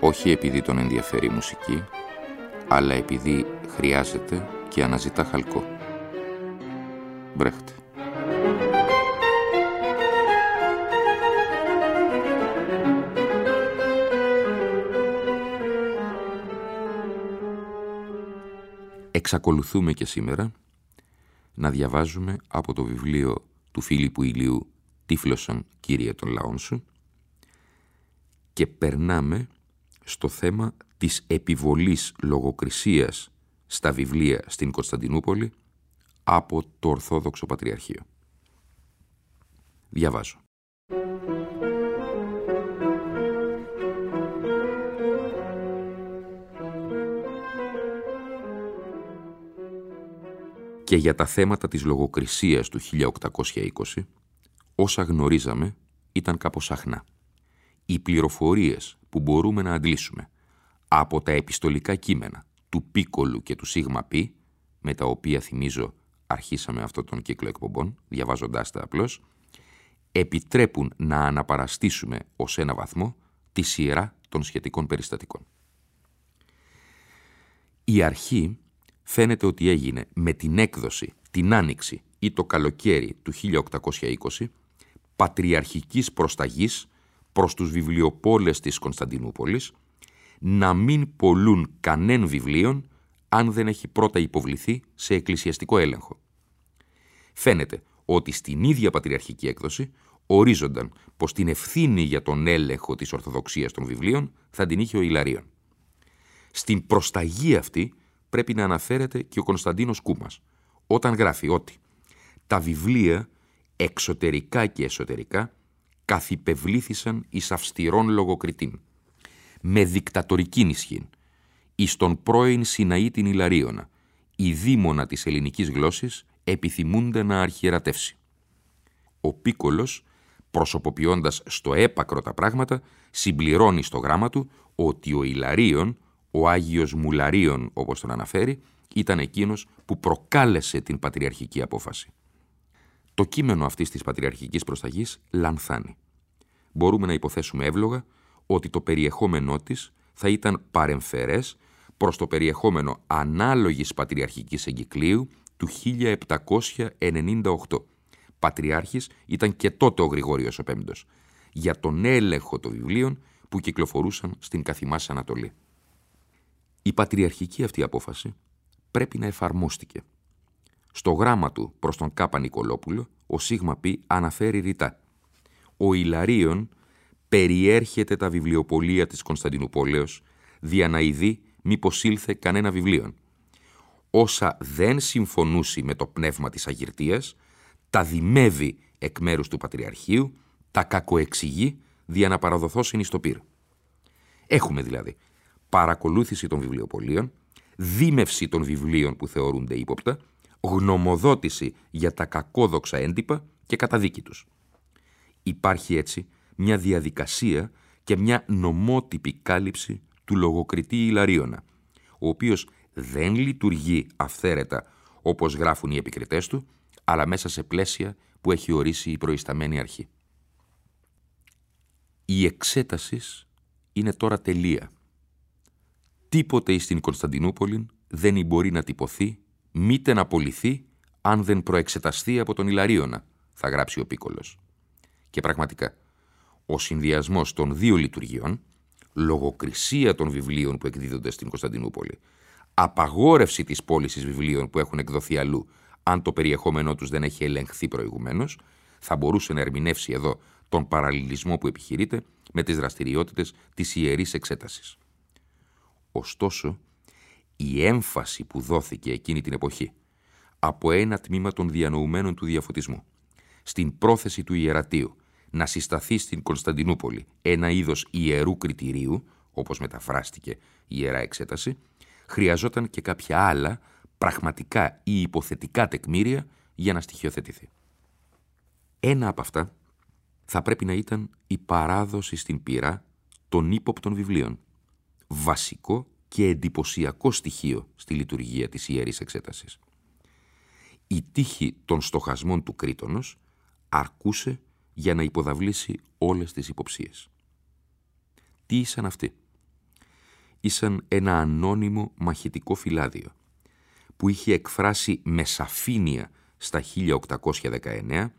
όχι επειδή τον ενδιαφέρει η μουσική, αλλά επειδή χρειάζεται και αναζητά χαλκό. Μπρέχτε. Εξακολουθούμε και σήμερα να διαβάζουμε από το βιβλίο του Φίλιππου Ηλίου «Τύφλωσαν, Κύριε των λαών σου» και περνάμε στο θέμα της επιβολής λογοκρισίας στα βιβλία στην Κωνσταντινούπολη από το Ορθόδοξο Πατριαρχείο. Διαβάζω. Και για τα θέματα της λογοκρισίας του 1820, όσα γνωρίζαμε ήταν κάπως αχνά. Οι πληροφορίες που μπορούμε να αντλήσουμε από τα επιστολικά κείμενα του Πίκολου και του Σίγμα Πι, με τα οποία θυμίζω αρχίσαμε αυτόν τον κύκλο εκπομπών, διαβάζοντάς τα απλώς, επιτρέπουν να αναπαραστήσουμε ως ένα βαθμό τη σειρά των σχετικών περιστατικών. Η αρχή φαίνεται ότι έγινε με την έκδοση, την άνοιξη ή το καλοκαίρι του 1820 πατριαρχικής προσταγής προς τους βιβλιοπόλες της Κωνσταντινούπολης να μην πολλούν κανέν βιβλίων αν δεν έχει πρώτα υποβληθεί σε εκκλησιαστικό έλεγχο. Φαίνεται ότι στην ίδια πατριαρχική έκδοση ορίζονταν πως την ευθύνη για τον έλεγχο της Ορθοδοξίας των βιβλίων θα την είχε ο Ιλαρίων. Στην προσταγή αυτή πρέπει να αναφέρεται και ο Κωνσταντίνος Κούμας, όταν γράφει ότι τα βιβλία εξωτερικά και εσωτερικά καθυπευλήθησαν εις αυστηρών λογοκριτήν, με δικτατορική ισχύν, εις τον πρώην Σιναή την Ιλαρίωνα, η δήμονα της ελληνικής γλώσσης επιθυμούνται να αρχιερατεύσει. Ο Πίκολος, προσωποποιώντας στο έπακρο τα πράγματα, συμπληρώνει στο γράμμα του ότι ο Ιλαρίων, ο Άγιος Μουλαρίων όπως τον αναφέρει, ήταν εκείνος που προκάλεσε την πατριαρχική απόφαση. Το κείμενο αυτής της πατριαρχικής προσταγής λανθάνει. Μπορούμε να υποθέσουμε εύλογα ότι το περιεχόμενό της θα ήταν παρεμφερές προς το περιεχόμενο ανάλογης πατριαρχικής εγκυκλίου του 1798. Πατριάρχης ήταν και τότε ο Γρηγόριος ο Πέμπτος, για τον έλεγχο των βιβλίων που κυκλοφορούσαν στην καθημάς Ανατολή. Η πατριαρχική αυτή απόφαση πρέπει να εφαρμόστηκε. Στο γράμμα του προς τον Κάπα Νικολόπουλο, ο Σίγμα Πι αναφέρει ρητά «Ο Ιλαρίων περιέρχεται τα βιβλιοπολία της Κωνσταντινούπολεως, δια να ειδεί μήπως ήλθε κανένα βιβλίο. Όσα δεν συμφωνούσι με το πνεύμα της αγυρτίας, τα δημεύει εκ μέρους του Πατριαρχείου, τα κακοεξηγεί δια να παραδοθώσουν εις το πυρ. Έχουμε δηλαδή παρακολούθηση των βιβλιοπολίων, δίμευση των βιβλίων που θεωρούνται ύποπτα, γνωμοδότηση για τα κακόδοξα έντυπα και καταδίκη τους. Υπάρχει έτσι μια διαδικασία και μια νομότυπη κάλυψη του λογοκριτή Ιλαρίωνα, ο οποίος δεν λειτουργεί αυθαίρετα όπως γράφουν οι επικριτές του, αλλά μέσα σε πλαίσια που έχει ορίσει η προϊσταμένη αρχή. Η εξέταση είναι τώρα τελεία. Τίποτε στην Κωνσταντινούπολη δεν μπορεί να τυπωθεί, μήτε να απολυθεί, αν δεν προεξεταστεί από τον Ιλαρίωνα, θα γράψει ο Πίκολος. Και πραγματικά, ο συνδυασμός των δύο λειτουργιών, λογοκρισία των βιβλίων που εκδίδονται στην Κωνσταντινούπολη, απαγόρευση της πώλησης βιβλίων που έχουν εκδοθεί αλλού, αν το περιεχόμενό τους δεν έχει ελεγχθεί προηγουμένως, θα μπορούσε να ερμηνεύσει εδώ τον παραλληλισμό που επιχειρείται με τις δραστηριότητες της ιερής εξέτασης. Ωστόσο, η έμφαση που δόθηκε εκείνη την εποχή από ένα τμήμα των διανοουμένων του διαφωτισμού στην πρόθεση του ιερατείου να συσταθεί στην Κωνσταντινούπολη ένα είδος ιερού κριτηρίου, όπως μεταφράστηκε η Ιερά Εξέταση, χρειαζόταν και κάποια άλλα πραγματικά ή υποθετικά τεκμήρια για να στοιχειοθετηθεί. Ένα από αυτά θα πρέπει να ήταν η παράδοση στην πυρά των ύποπτων βιβλίων, βασικό και εντυπωσιακό στοιχείο στη λειτουργία της Ιερής Εξέτασης. Η τύχη των στοχασμών του Κρήτονος αρκούσε για να υποδαβλήσει όλες τις υποψίες. Τι ήσαν αυτοί; Ήσαν ένα ανώνυμο μαχητικό φυλάδιο που είχε εκφράσει με σαφήνεια στα 1819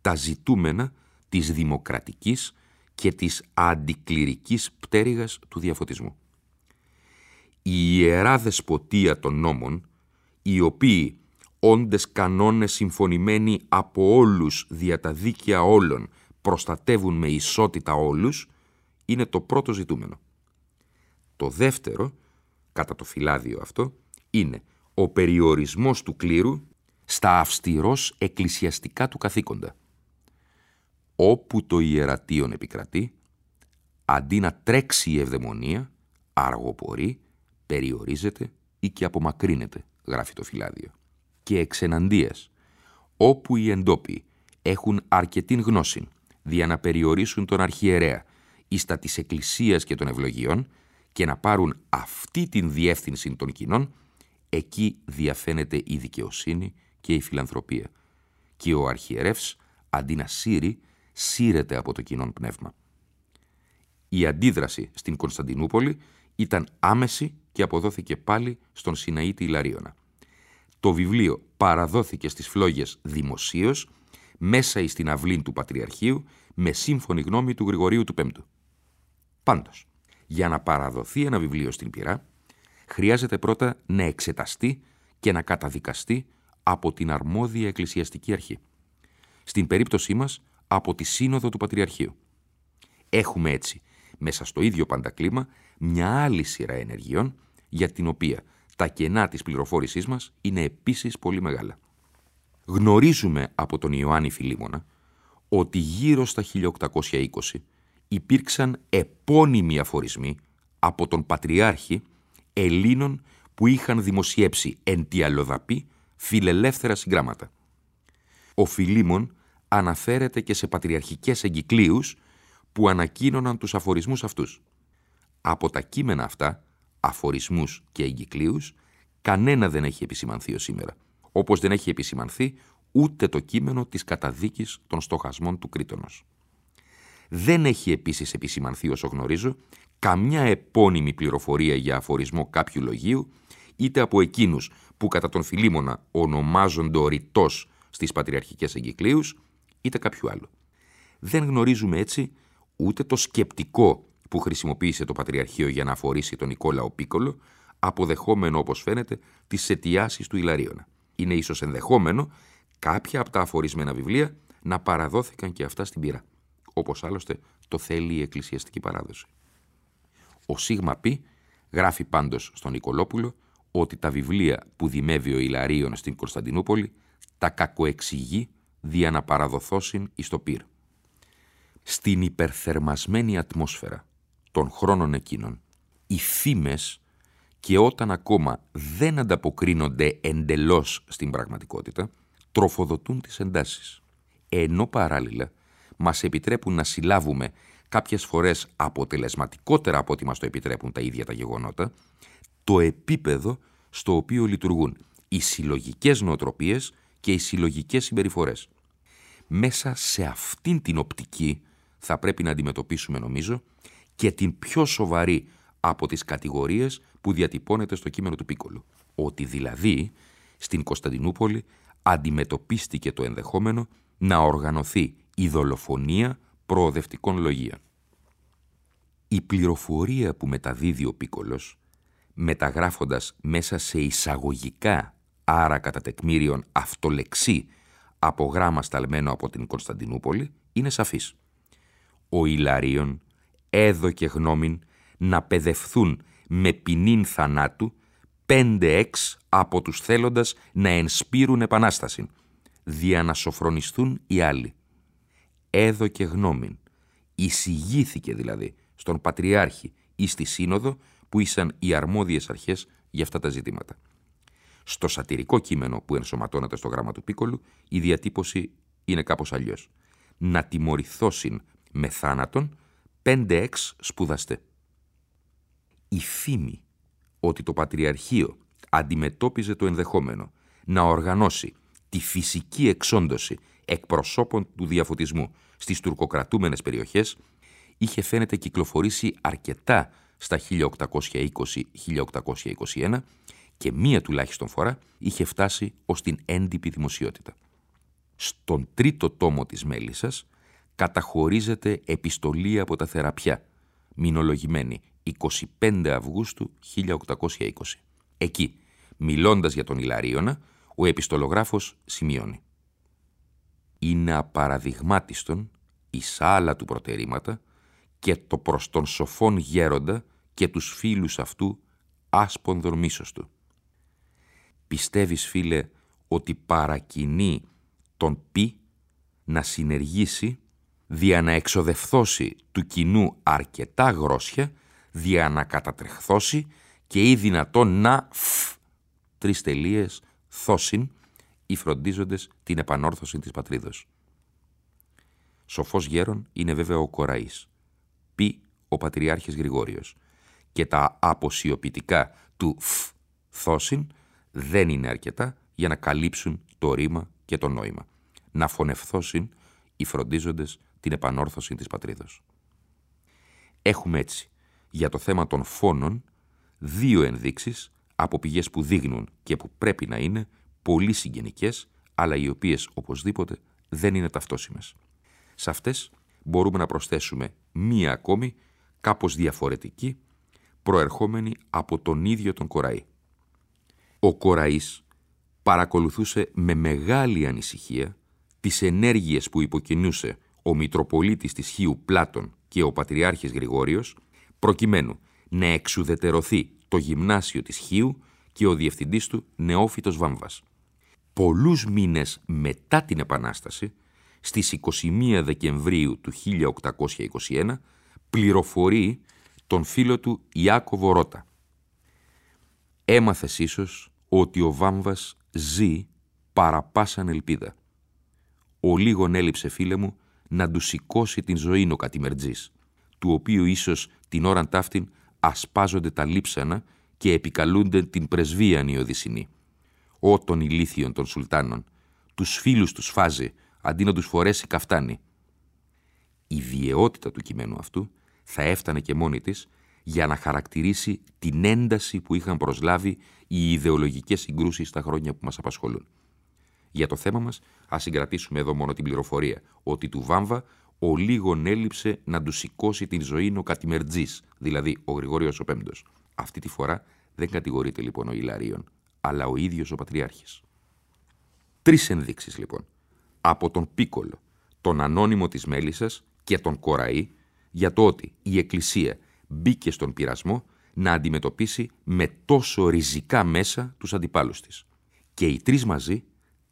τα ζητούμενα της δημοκρατικής και της αντικληρικής πτέρυγας του διαφωτισμού. Η ιερά δεσποτεία των νόμων, οι οποίοι όντες κανόνες συμφωνημένοι από όλους δια τα δίκαια όλων προστατεύουν με ισότητα όλους, είναι το πρώτο ζητούμενο. Το δεύτερο, κατά το φυλάδιο αυτό, είναι ο περιορισμός του κλήρου στα αυστηρός εκκλησιαστικά του καθήκοντα. Όπου το ιερατείον επικρατεί, αντί να τρέξει η ευδαιμονία, αργοπορεί, περιορίζεται ή και απομακρύνεται, γράφει το φυλάδιο και εξεναντίας, όπου οι εντόπιοι έχουν αρκετή γνώση δια να περιορίσουν τον αρχιερέα στα της Εκκλησίας και των ευλογιών και να πάρουν αυτή την διεύθυνση των κοινών, εκεί διαφαίνεται η δικαιοσύνη και η φιλανθρωπία. Και ο αρχιερεύς, αντί να σύρει, σύρεται από το κοινό πνεύμα. Η αντίδραση στην Κωνσταντινούπολη ήταν άμεση και αποδόθηκε πάλι στον Σιναήτη Ιλαρίωνα. Το βιβλίο παραδόθηκε στις φλόγες δημοσίως, μέσα εις την αυλή του Πατριαρχείου, με σύμφωνη γνώμη του Γρηγορίου του Πέμπτου. Πάντως, για να παραδοθεί ένα βιβλίο στην πυρά, χρειάζεται πρώτα να εξεταστεί και να καταδικαστεί από την αρμόδια εκκλησιαστική αρχή. Στην περίπτωσή μας, από τη Σύνοδο του Πατριαρχείου. Έχουμε έτσι, μέσα στο ίδιο παντακλίμα, μια άλλη σειρά ενεργειών, για την οποία τα κενά της πληροφόρησής μας είναι επίσης πολύ μεγάλα. Γνωρίζουμε από τον Ιωάννη Φιλίμωνα ότι γύρω στα 1820 υπήρξαν επώνυμοι αφορισμοί από τον Πατριάρχη Ελλήνων που είχαν δημοσιεύσει εν τη αλλοδαπή φιλελεύθερα συγγράμματα. Ο Φιλίμων αναφέρεται και σε πατριαρχικές εγκυκλίους που ανακοίνωναν τους αφορισμούς αυτούς. Από τα κείμενα αυτά αφορισμούς και εγκυκλίους, κανένα δεν έχει επισημανθεί ως σήμερα, όπως δεν έχει επισημανθεί ούτε το κείμενο της καταδίκης των στοχασμών του Κρήτονος. Δεν έχει επίσης επισημανθεί όσο γνωρίζω καμιά επώνυμη πληροφορία για αφορισμό κάποιου λογίου, είτε από εκείνους που κατά τον Φιλίμωνα ονομάζονται οριτός στις πατριαρχικές εγκυκλίους, είτε κάποιου άλλου. Δεν γνωρίζουμε έτσι ούτε το σκεπτικό που χρησιμοποίησε το Πατριαρχείο για να αφορήσει τον Νικόλαο Πίκολο, αποδεχόμενο όπως φαίνεται τις αιτιάσεις του Ιλαρίωνα. Είναι ίσως ενδεχόμενο κάποια από τα αφορισμένα βιβλία να παραδόθηκαν και αυτά στην πυρά, όπως άλλωστε το θέλει η εκκλησιαστική παράδοση. Ο Σίγμα Π γράφει πάντως στον Νικολόπουλο ότι τα βιβλία που δημεύει ο Ιλαρίων στην Κωνσταντινούπολη τα κακοεξηγεί δια να παραδοθώσουν εις το πυρ. Στην υπερθερμασμένη ατμόσφαιρα των χρόνων εκείνων, οι φήμες και όταν ακόμα δεν ανταποκρίνονται εντελώς στην πραγματικότητα, τροφοδοτούν τις εντάσεις. Ενώ παράλληλα μας επιτρέπουν να συλλάβουμε κάποιες φορές αποτελεσματικότερα από ό,τι μας το επιτρέπουν τα ίδια τα γεγονότα, το επίπεδο στο οποίο λειτουργούν οι συλλογικές νοοτροπίες και οι συλλογικές συμπεριφορές. Μέσα σε αυτήν την οπτική θα πρέπει να αντιμετωπίσουμε νομίζω και την πιο σοβαρή από τις κατηγορίες που διατυπώνεται στο κείμενο του Πίκολου. Ότι δηλαδή στην Κωνσταντινούπολη αντιμετωπίστηκε το ενδεχόμενο να οργανωθεί η δολοφονία προοδευτικών λογίων. Η πληροφορία που μεταδίδει ο Πίκολος, μεταγράφοντας μέσα σε εισαγωγικά, άρα κατά τεκμήριον αυτολεξή, από γράμμα σταλμένο από την Κωνσταντινούπολη, είναι σαφής. Ο Ιλαρίων έδωκε γνώμην να παιδευθούν με ποινήν θανάτου πέντε εξ από τους θέλοντας να ενσπείρουν επανάσταση, δια να σοφρονιστούν οι άλλοι. Έδωκε γνώμην, εισηγήθηκε δηλαδή στον Πατριάρχη ή στη Σύνοδο που ήσαν οι αρμόδιες αρχές για αυτά τα ζητήματα. Στο σατυρικό κείμενο που ενσωματώνεται στο γράμμα του Πίκολου, η διατύπωση είναι κάπως αλλιώς. Να τιμωρηθώσιν με θάνατον πέντε εξ σπουδαστέ. Η φήμη ότι το Πατριαρχείο αντιμετώπιζε το ενδεχόμενο να οργανώσει τη φυσική εξόντωση εκπροσώπων του διαφωτισμού στις τουρκοκρατούμενες περιοχές είχε φαίνεται κυκλοφορήσει αρκετά στα 1820-1821 και μία τουλάχιστον φορά είχε φτάσει ως την έντυπη δημοσιότητα. Στον τρίτο τόμο της Μέλισσας καταχωρίζεται επιστολή από τα Θεραπιά, μηνολογημένη 25 Αυγούστου 1820. Εκεί, μιλώντας για τον Ιλαρίωνα, ο επιστολογράφος σημειώνει «Είναι απαραδειγμάτιστον η σάλα του προτερήματα και το προς τον σοφόν γέροντα και τους φίλους αυτού άσπονδον μίσος του. Πιστεύεις, φίλε, ότι παρακινεί τον πι να συνεργήσει δια να εξοδευθώσει του κοινού αρκετά γρόσια, δια να κατατρεχθώσει και ή δυνατόν να φ, τρεις τελείες, θόσιν, οι φροντίζοντες την επανόρθωση της πατρίδος. Σοφός γέρον είναι βέβαια ο Κοραής, πει ο Πατριάρχης Γρηγόριος, και τα αποσιοποιητικά του φ, θόσιν, δεν είναι αρκετά για να καλύψουν το ρήμα και το νόημα. Να φωνευθώσουν οι φροντίζοντες την επανόρθωση της πατρίδος. Έχουμε έτσι, για το θέμα των φόνων, δύο ενδείξεις από πηγές που δείχνουν και που πρέπει να είναι πολύ συγγενικές, αλλά οι οποίες οπωσδήποτε δεν είναι ταυτόσιμες. Σε αυτές μπορούμε να προσθέσουμε μία ακόμη, κάπως διαφορετική, προερχόμενη από τον ίδιο τον Κοραή. Ο Κοραής παρακολουθούσε με μεγάλη ανησυχία τις ενέργειες που υποκινούσε ο Μητροπολίτης της Χίου Πλάτων και ο Πατριάρχης Γρηγόριος, προκειμένου να εξουδετερωθεί το γυμνάσιο της Χίου και ο διευθυντής του Νεόφυτος Βάμβας. Πολλούς μήνες μετά την Επανάσταση, στις 21 Δεκεμβρίου του 1821, πληροφορεί τον φίλο του Ιάκωβο Ρώτα. Έμαθες ίσως ότι ο Βάμβας ζει παραπάσαν ελπίδα. Ο λίγον έλειψε φίλε μου να του σηκώσει την ζωή ο κατημερτζής, του οποίου ίσως την ώρα ταύτην ασπάζονται τα λείψανα και επικαλούνται την πρεσβείαν οι Οδυσσινοί. Ω των ηλίθιων των σουλτάνων, τους φίλους τους φάζει, αντί να τους φορέσει καφτάνι. Η βιαιότητα του κειμένου αυτού θα έφτανε και μόνη της για να χαρακτηρίσει την ένταση που είχαν προσλάβει οι ιδεολογικές συγκρούσεις στα χρόνια που μας απασχολούν. Για το θέμα μας, ας συγκρατήσουμε εδώ μόνο την πληροφορία ότι του Βάμβα ο λίγον έλειψε να του σηκώσει την ζωή ο Κατημερτζής, δηλαδή ο Γρηγόριος ο Πέμπτος. Αυτή τη φορά δεν κατηγορείται λοιπόν ο Ιλαρίων, αλλά ο ίδιος ο Πατριάρχης. Τρεις ενδείξεις λοιπόν, από τον Πίκολο, τον ανώνυμο της Μέλισσας και τον Κοραή, για το ότι η Εκκλησία μπήκε στον πειρασμό να αντιμετωπίσει με τόσο ριζικά μέσα τους αντιπάλους της. Και οι τρεις μαζί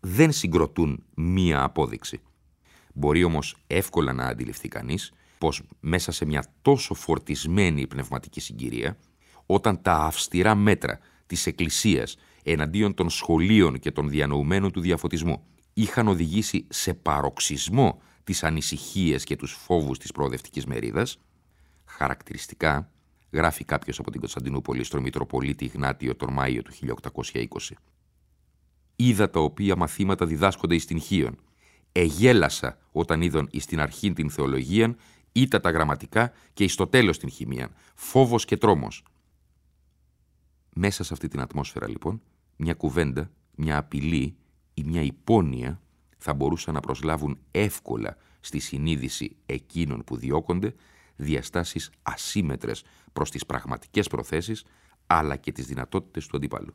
δεν συγκροτούν μία απόδειξη. Μπορεί όμως εύκολα να αντιληφθεί κανείς πως μέσα σε μια τόσο φορτισμένη πνευματική συγκυρία, όταν τα αυστηρά μέτρα της Εκκλησίας εναντίον των σχολείων και των διανοουμένων του διαφωτισμού είχαν οδηγήσει σε παροξισμό τις ανησυχίες και τους φόβους της προοδευτικής μερίδας, χαρακτηριστικά γράφει κάποιος από την Κωνσταντινούπολη στο Μητροπολίτη Ιγνάτιο τον Μάιο του 1820. Είδα τα οποία μαθήματα διδάσκονται εις την Χίον. Εγέλασα όταν είδον εις την αρχήν την θεολογίαν, ήτα τα γραμματικά και εις το τέλος την χημίαν. Φόβος και τρόμος. Μέσα σε αυτή την ατμόσφαιρα λοιπόν, μια κουβέντα, μια απειλή ή μια υπόνοια θα μπορούσαν να προσλάβουν εύκολα στη συνείδηση εκείνων που διώκονται διαστάσεις ασύμετρες προς τις πραγματικές προθέσεις αλλά και τις δυνατότητες του αντίπαλου.